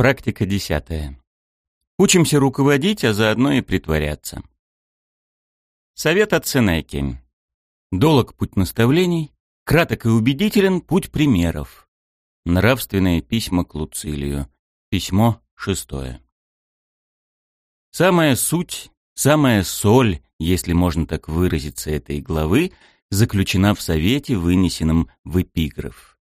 Практика десятая. Учимся руководить, а заодно и притворяться. Совет от Сенеки. Долог путь наставлений, краток и убедителен путь примеров. Нравственные письма к Луцилию. Письмо шестое. Самая суть, самая соль, если можно так выразиться, этой главы, заключена в совете, вынесенном в эпиграф.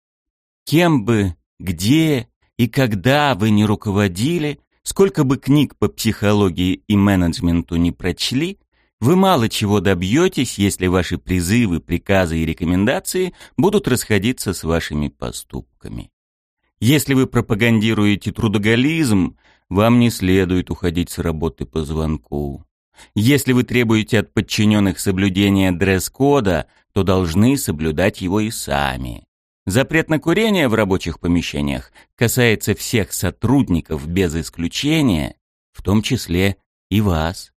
Кем бы, где и когда вы не руководили, сколько бы книг по психологии и менеджменту не прочли, вы мало чего добьетесь, если ваши призывы, приказы и рекомендации будут расходиться с вашими поступками. Если вы пропагандируете трудоголизм, вам не следует уходить с работы по звонку. Если вы требуете от подчиненных соблюдения дресс-кода, то должны соблюдать его и сами. Запрет на курение в рабочих помещениях касается всех сотрудников без исключения, в том числе и вас.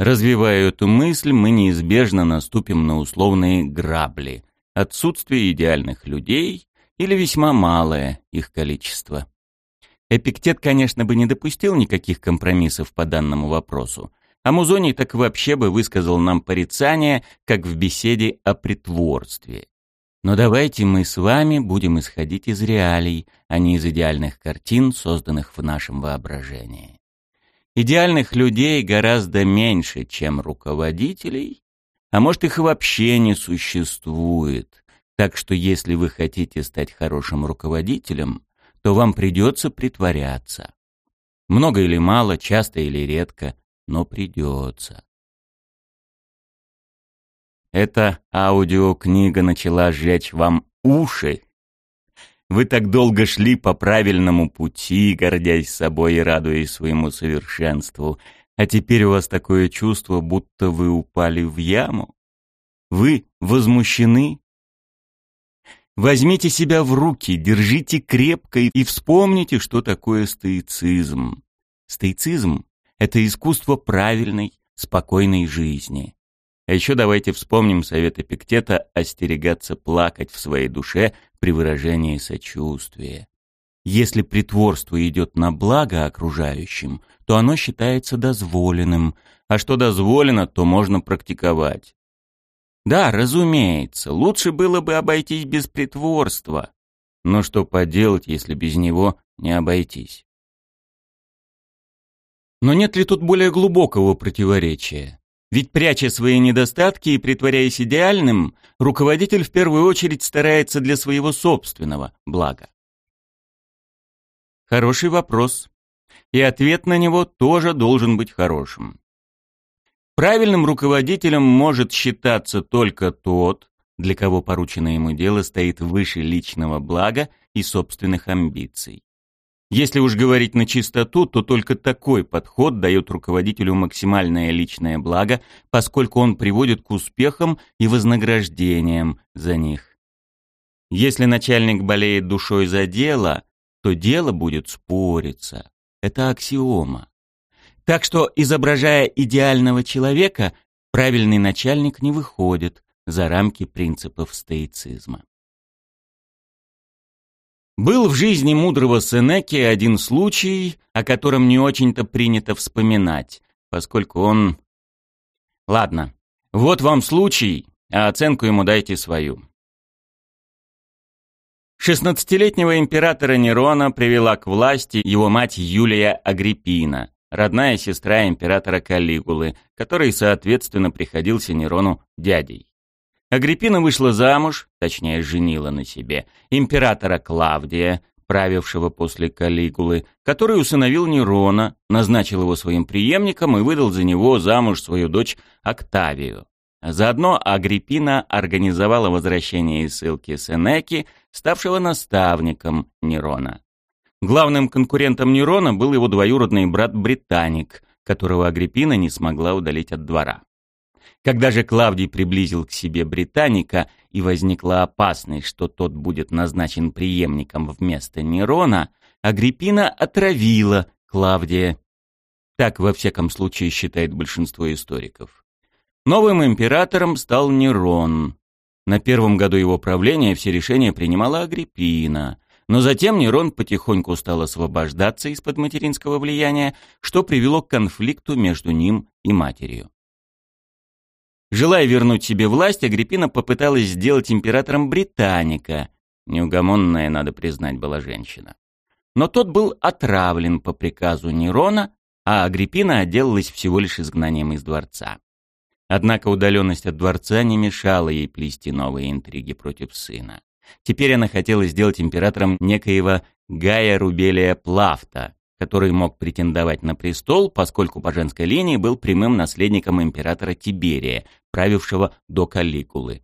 Развивая эту мысль, мы неизбежно наступим на условные грабли, отсутствие идеальных людей или весьма малое их количество. Эпиктет, конечно, бы не допустил никаких компромиссов по данному вопросу, а Музоний так вообще бы высказал нам порицание, как в беседе о притворстве. Но давайте мы с вами будем исходить из реалий, а не из идеальных картин, созданных в нашем воображении. Идеальных людей гораздо меньше, чем руководителей, а может их вообще не существует. Так что если вы хотите стать хорошим руководителем, то вам придется притворяться. Много или мало, часто или редко, но придется. Эта аудиокнига начала сжечь вам уши вы так долго шли по правильному пути, гордясь собой и радуясь своему совершенству, а теперь у вас такое чувство, будто вы упали в яму. Вы возмущены? Возьмите себя в руки, держите крепко и вспомните, что такое стоицизм. Стоицизм — это искусство правильной, спокойной жизни. А еще давайте вспомним совет Эпиктета остерегаться плакать в своей душе при выражении сочувствия. Если притворство идет на благо окружающим, то оно считается дозволенным, а что дозволено, то можно практиковать. Да, разумеется, лучше было бы обойтись без притворства. Но что поделать, если без него не обойтись? Но нет ли тут более глубокого противоречия? Ведь пряча свои недостатки и притворяясь идеальным, руководитель в первую очередь старается для своего собственного блага. Хороший вопрос. И ответ на него тоже должен быть хорошим. Правильным руководителем может считаться только тот, для кого порученное ему дело стоит выше личного блага и собственных амбиций. Если уж говорить на чистоту, то только такой подход дает руководителю максимальное личное благо, поскольку он приводит к успехам и вознаграждениям за них. Если начальник болеет душой за дело, то дело будет спориться. Это аксиома. Так что, изображая идеального человека, правильный начальник не выходит за рамки принципов стоицизма. Был в жизни мудрого Сенеки один случай, о котором не очень-то принято вспоминать, поскольку он... Ладно, вот вам случай, а оценку ему дайте свою. Шестнадцатилетнего императора Нерона привела к власти его мать Юлия Агриппина, родная сестра императора Калигулы, который, соответственно, приходился Нерону дядей. Агриппина вышла замуж, точнее, женила на себе, императора Клавдия, правившего после Калигулы, который усыновил Нерона, назначил его своим преемником и выдал за него замуж свою дочь Октавию. Заодно Агриппина организовала возвращение из ссылки Сенеки, ставшего наставником Нерона. Главным конкурентом Нерона был его двоюродный брат Британик, которого Агриппина не смогла удалить от двора. Когда же Клавдий приблизил к себе британика, и возникла опасность, что тот будет назначен преемником вместо Нерона, Агриппина отравила Клавдия. Так, во всяком случае, считает большинство историков. Новым императором стал Нерон. На первом году его правления все решения принимала Агриппина, Но затем Нерон потихоньку стал освобождаться из-под материнского влияния, что привело к конфликту между ним и матерью. Желая вернуть себе власть, Агриппина попыталась сделать императором британика. Неугомонная, надо признать, была женщина. Но тот был отравлен по приказу Нерона, а Агриппина отделалась всего лишь изгнанием из дворца. Однако удаленность от дворца не мешала ей плести новые интриги против сына. Теперь она хотела сделать императором некоего Гая Рубелия Плафта, который мог претендовать на престол, поскольку по женской линии был прямым наследником императора Тиберия, правившего до Калликулы.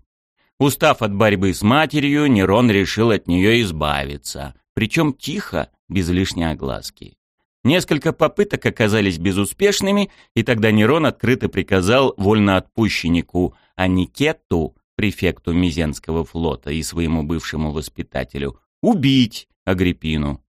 Устав от борьбы с матерью, Нерон решил от нее избавиться, причем тихо, без лишней огласки. Несколько попыток оказались безуспешными, и тогда Нерон открыто приказал вольноотпущеннику Аникету, префекту Мизенского флота и своему бывшему воспитателю, убить Агриппину.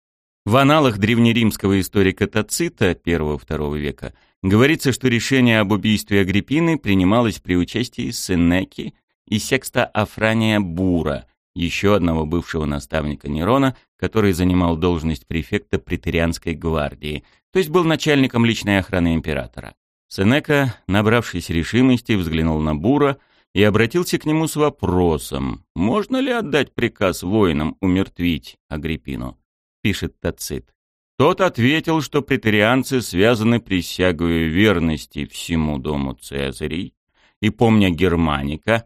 В аналах древнеримского историка Тацита I-II века говорится, что решение об убийстве Агриппины принималось при участии Сенеки и секста Афрания Бура, еще одного бывшего наставника Нерона, который занимал должность префекта претерианской гвардии, то есть был начальником личной охраны императора. Сенека, набравшись решимости, взглянул на Бура и обратился к нему с вопросом, можно ли отдать приказ воинам умертвить Агриппину пишет Тацит. Тот ответил, что претарианцы связаны присягою верности всему дому Цезарей, и, помня Германика,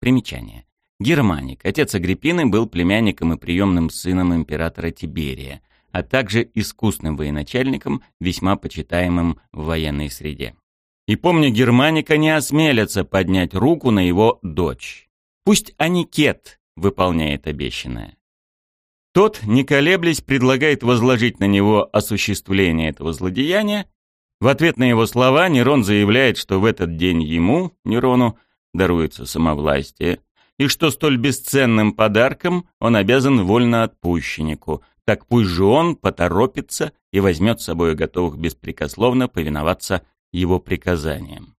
примечание. Германик, отец Агриппины, был племянником и приемным сыном императора Тиберия, а также искусным военачальником, весьма почитаемым в военной среде. И помня Германика, не осмелятся поднять руку на его дочь. Пусть Аникет выполняет обещанное. Тот, не колеблясь, предлагает возложить на него осуществление этого злодеяния. В ответ на его слова Нерон заявляет, что в этот день ему, Нерону, даруется самовластие, и что столь бесценным подарком он обязан вольноотпущеннику, так пусть же он поторопится и возьмет с собой готовых беспрекословно повиноваться его приказаниям.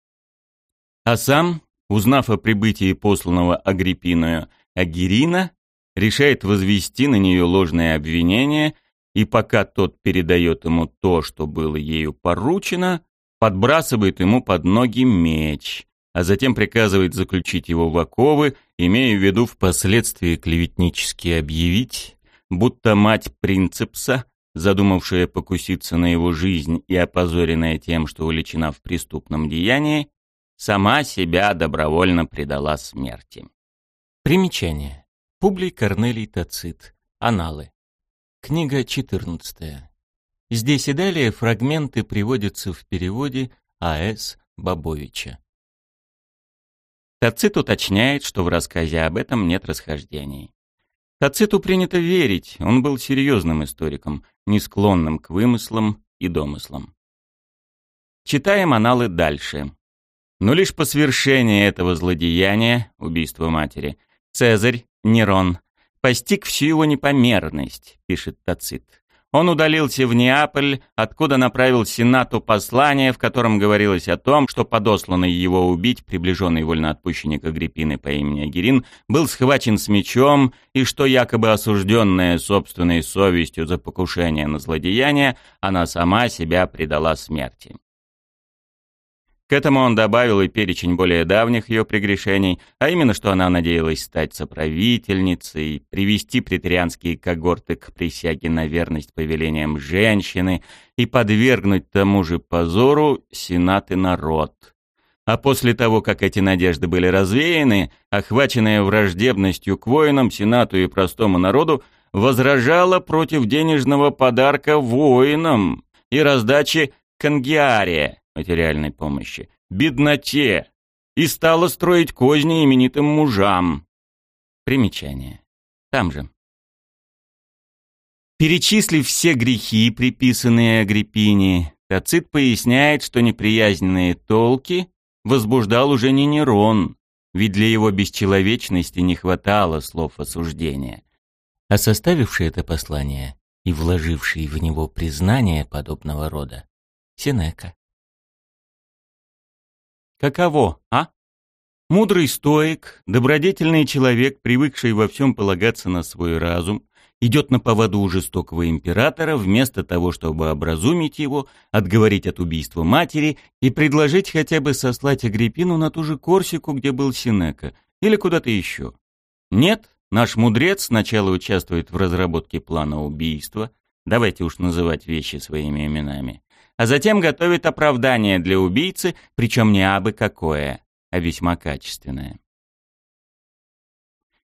А сам, узнав о прибытии посланного Агриппиною Агирина, решает возвести на нее ложное обвинение, и пока тот передает ему то, что было ею поручено, подбрасывает ему под ноги меч, а затем приказывает заключить его в оковы, имея в виду впоследствии клеветнически объявить, будто мать принцепса, задумавшая покуситься на его жизнь и опозоренная тем, что уличена в преступном деянии, сама себя добровольно предала смерти. Примечание. Публий Корнелий Тацит. Аналы. Книга 14. Здесь и далее фрагменты приводятся в переводе А.С. Бабовича. Тацит уточняет, что в рассказе об этом нет расхождений. Тациту принято верить, он был серьезным историком, не склонным к вымыслам и домыслам. Читаем аналы дальше. Но лишь по свершении этого злодеяния, убийства матери, Цезарь, Нерон, постиг всю его непомерность, пишет Тацит. Он удалился в Неаполь, откуда направил Сенату послание, в котором говорилось о том, что подосланный его убить приближенный вольноотпущенник Агриппины по имени Агирин был схвачен с мечом, и что якобы осужденная собственной совестью за покушение на злодеяние, она сама себя предала смерти. К этому он добавил и перечень более давних ее прегрешений, а именно, что она надеялась стать соправительницей, привести претарианские когорты к присяге на верность повелениям женщины и подвергнуть тому же позору сенат и народ. А после того, как эти надежды были развеяны, охваченная враждебностью к воинам, сенату и простому народу, возражала против денежного подарка воинам и раздачи конгиария, материальной помощи, бедноте и стала строить козни именитым мужам. Примечание. Там же. Перечислив все грехи, приписанные Агриппине, Тацит поясняет, что неприязненные толки возбуждал уже не Нерон, ведь для его бесчеловечности не хватало слов осуждения. А составивший это послание и вложивший в него признание подобного рода — Сенека. Каково, а? Мудрый стоик, добродетельный человек, привыкший во всем полагаться на свой разум идет на поводу у жестокого императора вместо того, чтобы образумить его, отговорить от убийства матери и предложить хотя бы сослать Агриппину на ту же Корсику, где был Синека, или куда-то еще. Нет, наш мудрец сначала участвует в разработке плана убийства, давайте уж называть вещи своими именами, а затем готовит оправдание для убийцы, причем не абы какое, а весьма качественное.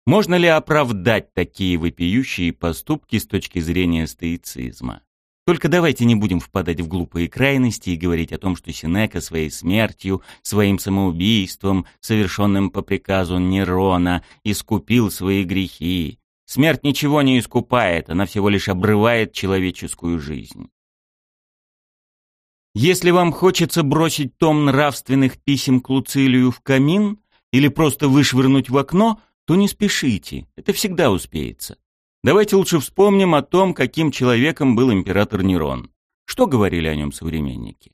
Можно ли оправдать такие вопиющие поступки с точки зрения стоицизма? Только давайте не будем впадать в глупые крайности и говорить о том, что Синека своей смертью, своим самоубийством, совершенным по приказу Нерона, искупил свои грехи. Смерть ничего не искупает, она всего лишь обрывает человеческую жизнь. Если вам хочется бросить том нравственных писем к Луцилию в камин или просто вышвырнуть в окно, то не спешите, это всегда успеется. Давайте лучше вспомним о том, каким человеком был император Нерон. Что говорили о нем современники?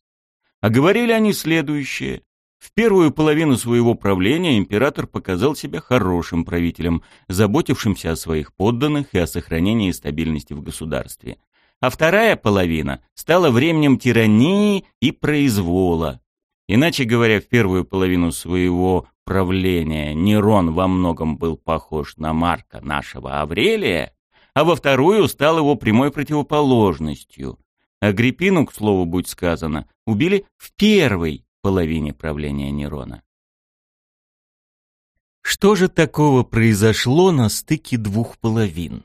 А говорили они следующее. В первую половину своего правления император показал себя хорошим правителем, заботившимся о своих подданных и о сохранении стабильности в государстве. А вторая половина стала временем тирании и произвола. Иначе говоря, в первую половину своего правления Нерон во многом был похож на Марка нашего Аврелия, а во вторую стал его прямой противоположностью. Агриппину, к слову будь сказано, убили в первой половине правления Нерона. Что же такого произошло на стыке двух половин?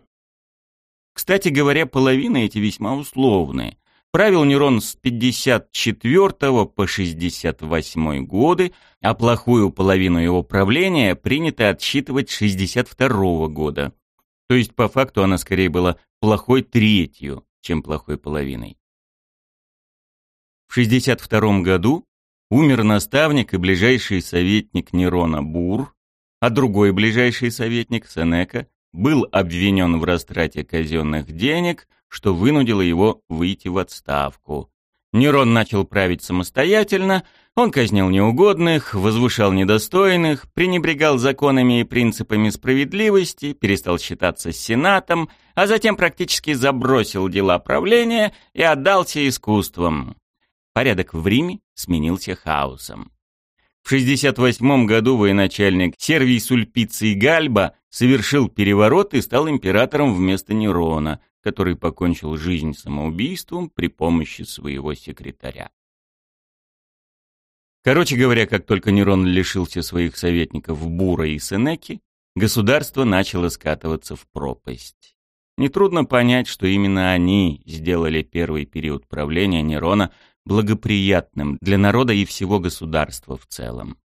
Кстати говоря, половины эти весьма условные. Правил Нерон с 54 по 68 годы, а плохую половину его правления принято отсчитывать с 62 года. То есть по факту она скорее была плохой третью, чем плохой половиной. В 62 году умер наставник и ближайший советник Нерона Бур, а другой ближайший советник Сенека был обвинен в растрате казенных денег – что вынудило его выйти в отставку. Нерон начал править самостоятельно, он казнил неугодных, возвышал недостойных, пренебрегал законами и принципами справедливости, перестал считаться Сенатом, а затем практически забросил дела правления и отдался искусствам. Порядок в Риме сменился хаосом. В 68 году военачальник Сервий Сульпиций Гальба совершил переворот и стал императором вместо Нерона, который покончил жизнь самоубийством при помощи своего секретаря. Короче говоря, как только Нерон лишился своих советников Бура и Сенеки, государство начало скатываться в пропасть. Нетрудно понять, что именно они сделали первый период правления Нерона благоприятным для народа и всего государства в целом.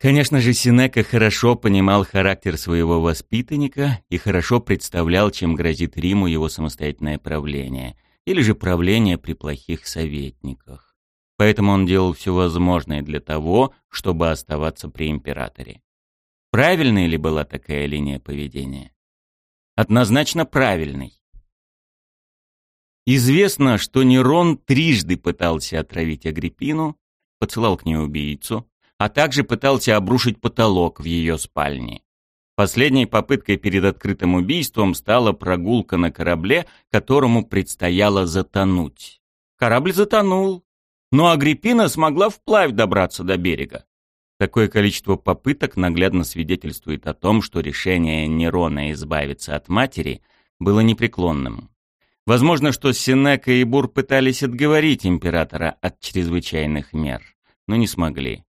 Конечно же, Синека хорошо понимал характер своего воспитанника и хорошо представлял, чем грозит Риму его самостоятельное правление, или же правление при плохих советниках. Поэтому он делал все возможное для того, чтобы оставаться при императоре. Правильной ли была такая линия поведения? Однозначно правильной. Известно, что Нерон трижды пытался отравить Агриппину, поцелал к ней убийцу, а также пытался обрушить потолок в ее спальне. Последней попыткой перед открытым убийством стала прогулка на корабле, которому предстояло затонуть. Корабль затонул, но Агриппина смогла вплавь добраться до берега. Такое количество попыток наглядно свидетельствует о том, что решение Нерона избавиться от матери было непреклонным. Возможно, что Сенека и Бур пытались отговорить императора от чрезвычайных мер, но не смогли.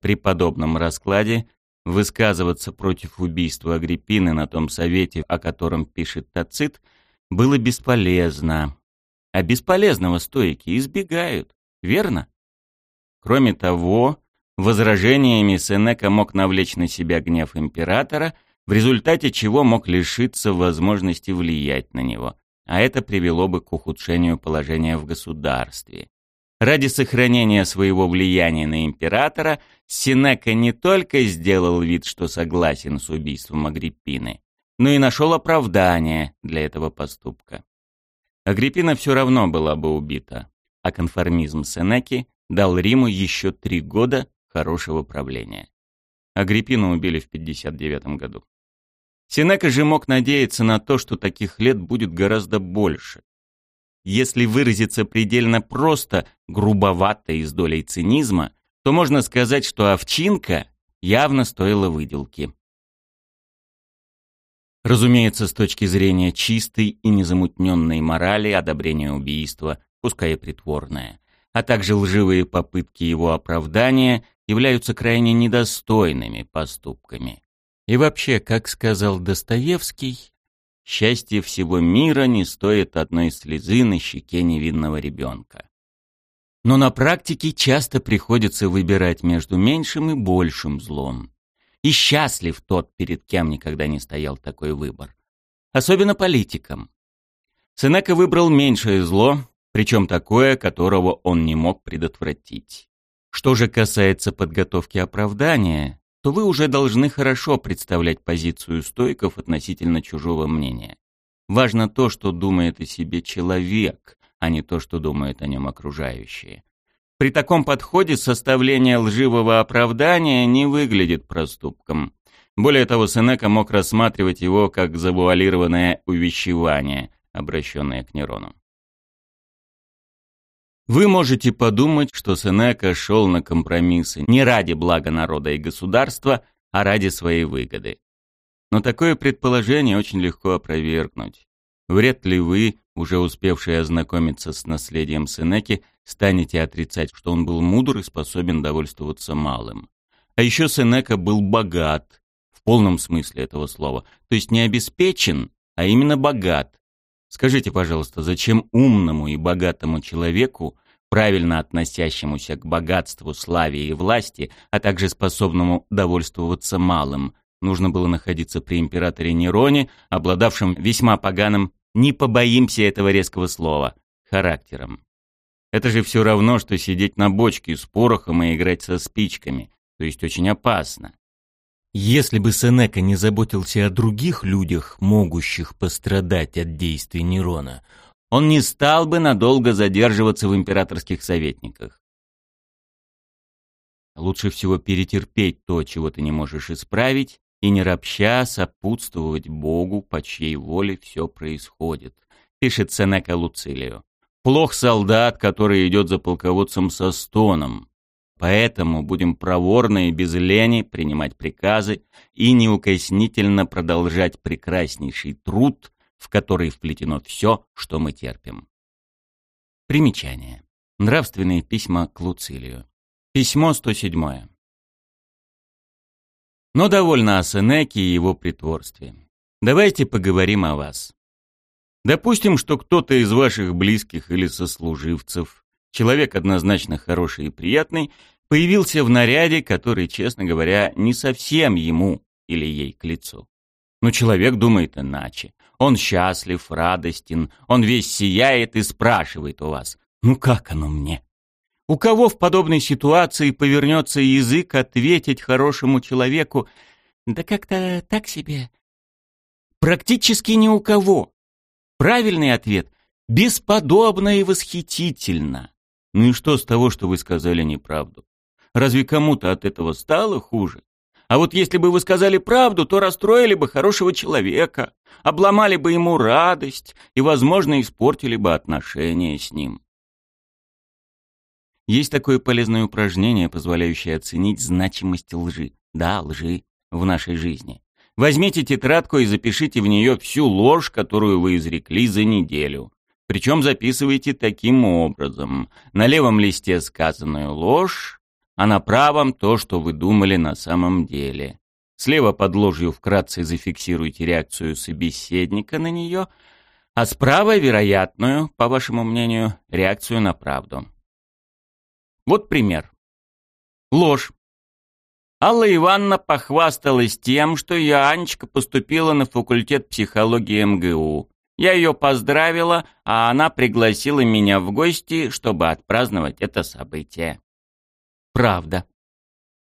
При подобном раскладе высказываться против убийства Агриппины на том совете, о котором пишет Тацит, было бесполезно. А бесполезного стойки избегают, верно? Кроме того, возражениями Сенека мог навлечь на себя гнев императора, в результате чего мог лишиться возможности влиять на него, а это привело бы к ухудшению положения в государстве. Ради сохранения своего влияния на императора Синека не только сделал вид, что согласен с убийством Агриппины, но и нашел оправдание для этого поступка. Агриппина все равно была бы убита, а конформизм Сенеки дал Риму еще три года хорошего правления. Агриппину убили в 59 году. Сенека же мог надеяться на то, что таких лет будет гораздо больше. Если выразиться предельно просто, грубовато и с долей цинизма, то можно сказать, что овчинка явно стоила выделки. Разумеется, с точки зрения чистой и незамутненной морали одобрение убийства, пускай и притворное, а также лживые попытки его оправдания являются крайне недостойными поступками. И вообще, как сказал Достоевский, счастье всего мира не стоит одной слезы на щеке невинного ребенка. Но на практике часто приходится выбирать между меньшим и большим злом. И счастлив тот, перед кем никогда не стоял такой выбор. Особенно политикам. Сенека выбрал меньшее зло, причем такое, которого он не мог предотвратить. Что же касается подготовки оправдания, то вы уже должны хорошо представлять позицию стойков относительно чужого мнения. Важно то, что думает о себе человек, а не то, что думают о нем окружающие. При таком подходе составление лживого оправдания не выглядит проступком. Более того, Сенека мог рассматривать его как завуалированное увещевание, обращенное к Нерону. Вы можете подумать, что Сенека шел на компромиссы не ради блага народа и государства, а ради своей выгоды. Но такое предположение очень легко опровергнуть. Вряд ли вы, уже успевшие ознакомиться с наследием Сенеки, станете отрицать, что он был мудр и способен довольствоваться малым. А еще Сенека был богат, в полном смысле этого слова, то есть не обеспечен, а именно богат, Скажите, пожалуйста, зачем умному и богатому человеку, правильно относящемуся к богатству, славе и власти, а также способному довольствоваться малым, нужно было находиться при императоре Нероне, обладавшем весьма поганым, не побоимся этого резкого слова, характером? Это же все равно, что сидеть на бочке с порохом и играть со спичками, то есть очень опасно. Если бы Сенека не заботился о других людях, могущих пострадать от действий Нерона, он не стал бы надолго задерживаться в императорских советниках. Лучше всего перетерпеть то, чего ты не можешь исправить, и не ропща сопутствовать Богу, по чьей воле все происходит, пишет Сенека Луцилию. Плох солдат, который идет за полководцем со стоном. Поэтому будем проворно и без лени принимать приказы и неукоснительно продолжать прекраснейший труд, в который вплетено все, что мы терпим. Примечание. Нравственные письма к Луцилию. Письмо 107. Но довольно о Сенеке и его притворстве. Давайте поговорим о вас. Допустим, что кто-то из ваших близких или сослуживцев человек однозначно хороший и приятный, появился в наряде, который, честно говоря, не совсем ему или ей к лицу. Но человек думает иначе. Он счастлив, радостен, он весь сияет и спрашивает у вас, «Ну как оно мне?» У кого в подобной ситуации повернется язык ответить хорошему человеку «Да как-то так себе». Практически ни у кого. Правильный ответ – бесподобно и восхитительно. Ну и что с того, что вы сказали неправду? Разве кому-то от этого стало хуже? А вот если бы вы сказали правду, то расстроили бы хорошего человека, обломали бы ему радость и, возможно, испортили бы отношения с ним. Есть такое полезное упражнение, позволяющее оценить значимость лжи. Да, лжи в нашей жизни. Возьмите тетрадку и запишите в нее всю ложь, которую вы изрекли за неделю. Причем записывайте таким образом. На левом листе сказанную ложь, а на правом то, что вы думали на самом деле. Слева под ложью вкратце зафиксируйте реакцию собеседника на нее, а справа вероятную, по вашему мнению, реакцию на правду. Вот пример. Ложь. Алла Ивановна похвасталась тем, что я, Анечка, поступила на факультет психологии МГУ. Я ее поздравила, а она пригласила меня в гости, чтобы отпраздновать это событие. Правда.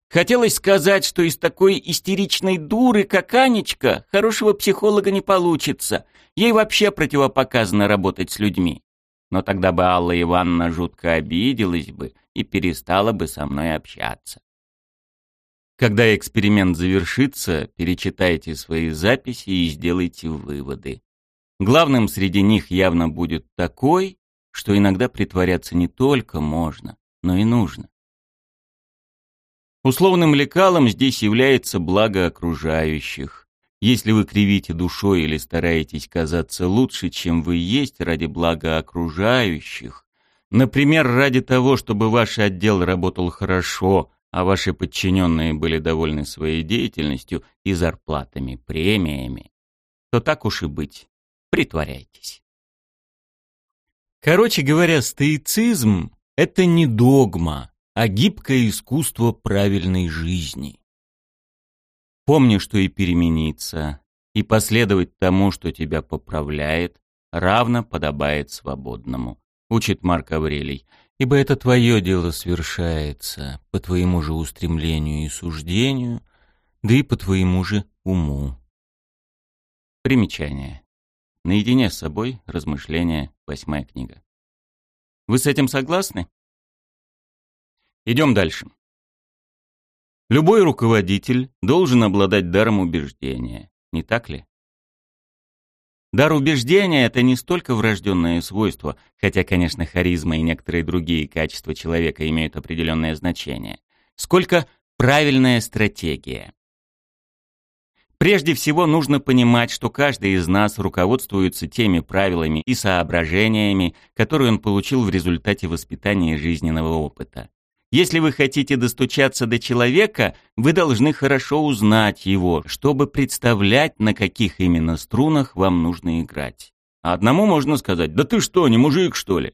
Хотелось сказать, что из такой истеричной дуры, как Анечка, хорошего психолога не получится. Ей вообще противопоказано работать с людьми. Но тогда бы Алла Ивановна жутко обиделась бы и перестала бы со мной общаться. Когда эксперимент завершится, перечитайте свои записи и сделайте выводы. Главным среди них явно будет такой, что иногда притворяться не только можно, но и нужно. Условным лекалом здесь является благо окружающих. Если вы кривите душой или стараетесь казаться лучше, чем вы есть ради блага окружающих, например, ради того, чтобы ваш отдел работал хорошо, а ваши подчиненные были довольны своей деятельностью и зарплатами, премиями, то так уж и быть, притворяйтесь. Короче говоря, стоицизм — это не догма, а гибкое искусство правильной жизни. Помни, что и перемениться, и последовать тому, что тебя поправляет, равно подобает свободному, учит Марк Аврелий ибо это твое дело свершается по твоему же устремлению и суждению, да и по твоему же уму. Примечание. Наедине с собой. Размышления. Восьмая книга. Вы с этим согласны? Идем дальше. Любой руководитель должен обладать даром убеждения, не так ли? Дар убеждения — это не столько врожденное свойство, хотя, конечно, харизма и некоторые другие качества человека имеют определенное значение, сколько правильная стратегия. Прежде всего нужно понимать, что каждый из нас руководствуется теми правилами и соображениями, которые он получил в результате воспитания жизненного опыта. Если вы хотите достучаться до человека, вы должны хорошо узнать его, чтобы представлять, на каких именно струнах вам нужно играть. А одному можно сказать «Да ты что, не мужик, что ли?»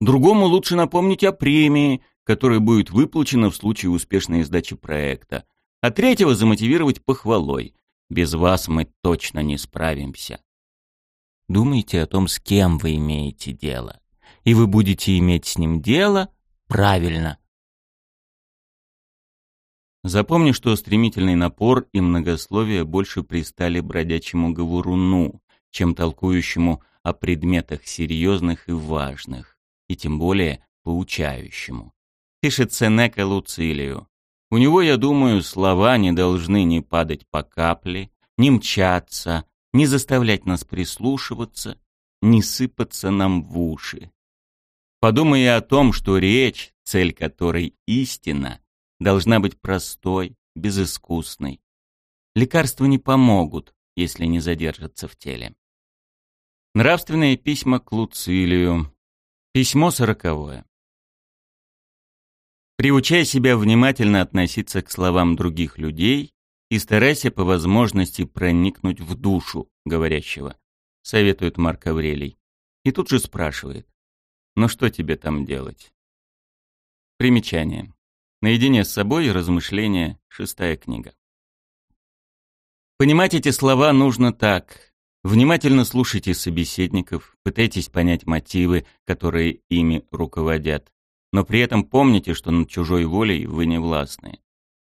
Другому лучше напомнить о премии, которая будет выплачена в случае успешной сдачи проекта. А третьего замотивировать похвалой. Без вас мы точно не справимся. Думайте о том, с кем вы имеете дело. И вы будете иметь с ним дело правильно, Запомни, что стремительный напор и многословие больше пристали бродячему говоруну, чем толкующему о предметах серьезных и важных, и тем более поучающему. Пишет Сенека Луцилию. У него, я думаю, слова не должны ни падать по капле, ни мчаться, ни заставлять нас прислушиваться, ни сыпаться нам в уши. Подумай о том, что речь, цель которой истина, должна быть простой, безыскусной. Лекарства не помогут, если не задержатся в теле. Нравственные письма к Луцилию. Письмо сороковое. Приучай себя внимательно относиться к словам других людей и старайся по возможности проникнуть в душу говорящего, советует Марк Аврелий. И тут же спрашивает, ну что тебе там делать? Примечание. Наедине с собой размышления, шестая книга. Понимать эти слова нужно так. Внимательно слушайте собеседников, пытайтесь понять мотивы, которые ими руководят. Но при этом помните, что над чужой волей вы не властны.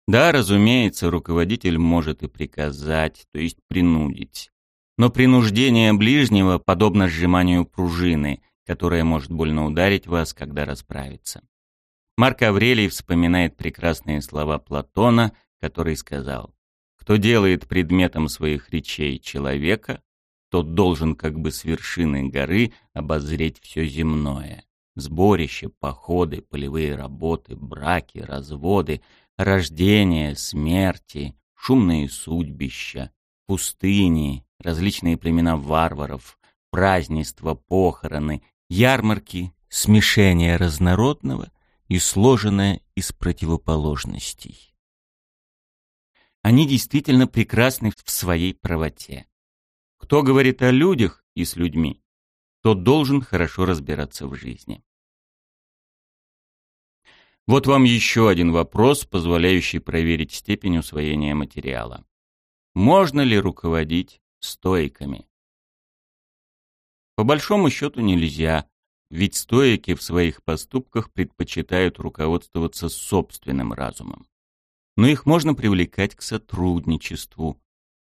Да, разумеется, руководитель может и приказать, то есть принудить. Но принуждение ближнего подобно сжиманию пружины, которая может больно ударить вас, когда расправится. Марк Аврелий вспоминает прекрасные слова Платона, который сказал «Кто делает предметом своих речей человека, тот должен как бы с вершины горы обозреть все земное. Сборища, походы, полевые работы, браки, разводы, рождения, смерти, шумные судьбища, пустыни, различные племена варваров, празднества, похороны, ярмарки, смешение разнородного — и сложенное из противоположностей. Они действительно прекрасны в своей правоте. Кто говорит о людях и с людьми, тот должен хорошо разбираться в жизни. Вот вам еще один вопрос, позволяющий проверить степень усвоения материала. Можно ли руководить стойками? По большому счету нельзя, ведь стоики в своих поступках предпочитают руководствоваться собственным разумом. Но их можно привлекать к сотрудничеству.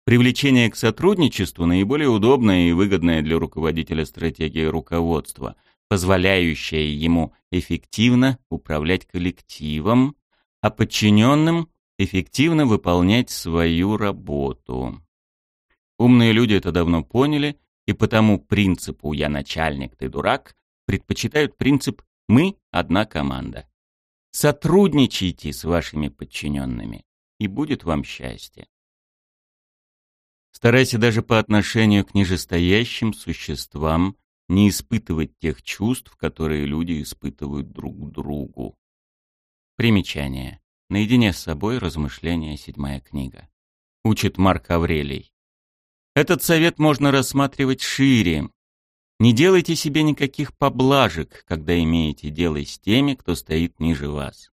Привлечение к сотрудничеству наиболее удобная и выгодная для руководителя стратегия руководства, позволяющая ему эффективно управлять коллективом, а подчиненным эффективно выполнять свою работу. Умные люди это давно поняли, и потому принципу «я начальник, ты дурак» предпочитают принцип «мы – одна команда». Сотрудничайте с вашими подчиненными, и будет вам счастье. Старайся даже по отношению к нижестоящим существам не испытывать тех чувств, которые люди испытывают друг к другу. Примечание. Наедине с собой размышления седьмая книга. Учит Марк Аврелий. Этот совет можно рассматривать шире. Не делайте себе никаких поблажек, когда имеете дело с теми, кто стоит ниже вас.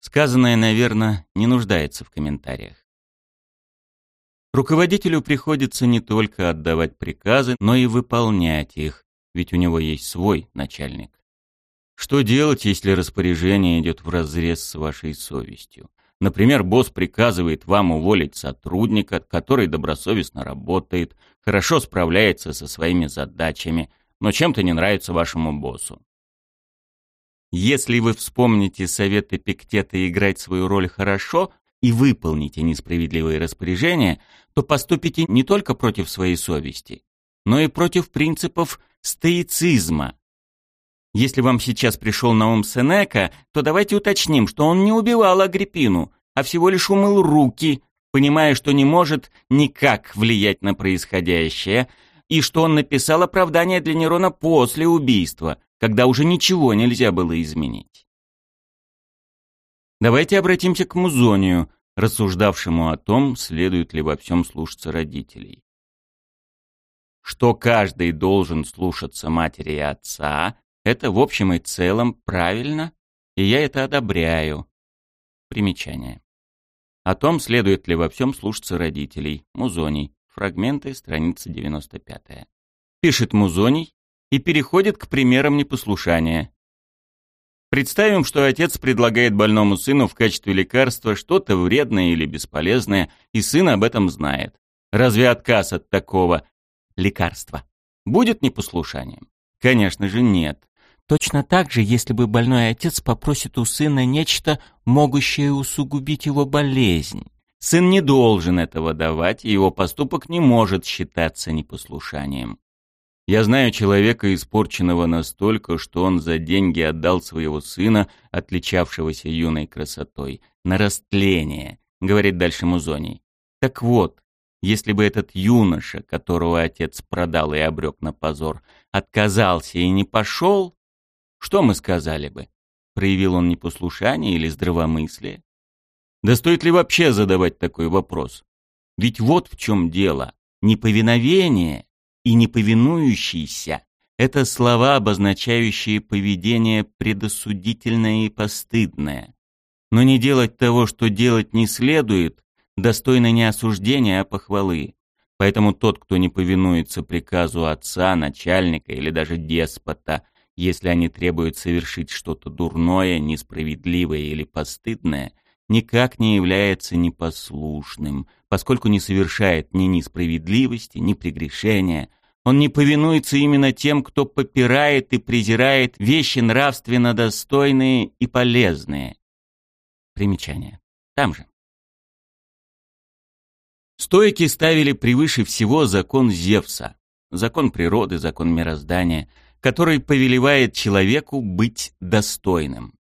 Сказанное, наверное, не нуждается в комментариях. Руководителю приходится не только отдавать приказы, но и выполнять их, ведь у него есть свой начальник. Что делать, если распоряжение идет вразрез с вашей совестью? Например, босс приказывает вам уволить сотрудника, который добросовестно работает, хорошо справляется со своими задачами, но чем-то не нравится вашему боссу. Если вы вспомните совет Эпиктета играть свою роль хорошо и выполните несправедливые распоряжения, то поступите не только против своей совести, но и против принципов стоицизма, если вам сейчас пришел на ум Сенека, то давайте уточним, что он не убивал Агриппину, а всего лишь умыл руки, понимая, что не может никак влиять на происходящее, и что он написал оправдание для Нерона после убийства, когда уже ничего нельзя было изменить. Давайте обратимся к Музонию, рассуждавшему о том, следует ли во всем слушаться родителей. Что каждый должен слушаться матери и отца, это в общем и целом правильно, и я это одобряю. Примечание. О том, следует ли во всем слушаться родителей. Музоний. Фрагменты, страница 95. Пишет Музоний и переходит к примерам непослушания. Представим, что отец предлагает больному сыну в качестве лекарства что-то вредное или бесполезное, и сын об этом знает. Разве отказ от такого лекарства будет непослушанием? Конечно же нет. Точно так же, если бы больной отец попросит у сына нечто, могущее усугубить его болезнь. Сын не должен этого давать, и его поступок не может считаться непослушанием. Я знаю человека, испорченного настолько, что он за деньги отдал своего сына, отличавшегося юной красотой, на растление, говорит дальше Музоний. Так вот, если бы этот юноша, которого отец продал и обрек на позор, отказался и не пошел, что мы сказали бы? Проявил он непослушание или здравомыслие? Да стоит ли вообще задавать такой вопрос? Ведь вот в чем дело. Неповиновение и неповинующийся — это слова, обозначающие поведение предосудительное и постыдное. Но не делать того, что делать не следует, достойно не осуждения, а похвалы. Поэтому тот, кто не повинуется приказу отца, начальника или даже деспота, если они требуют совершить что-то дурное, несправедливое или постыдное, никак не является непослушным, поскольку не совершает ни несправедливости, ни прегрешения. Он не повинуется именно тем, кто попирает и презирает вещи нравственно достойные и полезные. Примечание. Там же. Стоики ставили превыше всего закон Зевса, закон природы, закон мироздания – который повелевает человеку быть достойным.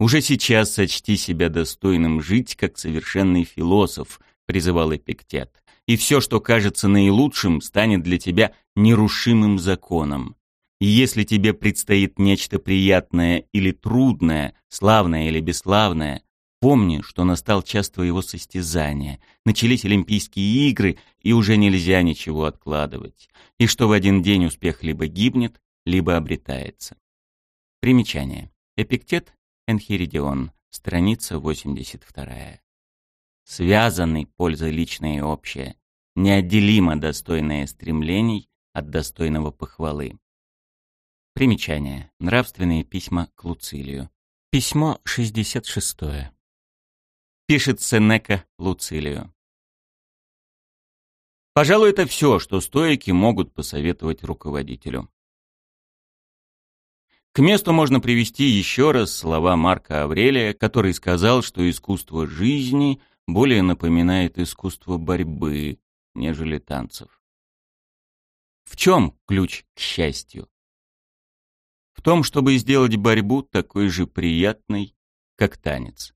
«Уже сейчас сочти себя достойным жить, как совершенный философ», — призывал Эпиктет, «и все, что кажется наилучшим, станет для тебя нерушимым законом. И если тебе предстоит нечто приятное или трудное, славное или бесславное, помни, что настал час твоего состязания, начались Олимпийские игры, и уже нельзя ничего откладывать, и что в один день успех либо гибнет, либо обретается. Примечание. Эпиктет Энхиридион, страница 82. Связанный польза личная и общая, неотделимо достойное стремлений от достойного похвалы. Примечание. Нравственные письма к Луцилию. Письмо 66. Пишет Сенека Луцилию. Пожалуй, это все, что стоики могут посоветовать руководителю. К месту можно привести еще раз слова Марка Аврелия, который сказал, что искусство жизни более напоминает искусство борьбы, нежели танцев. В чем ключ к счастью? В том, чтобы сделать борьбу такой же приятной, как танец.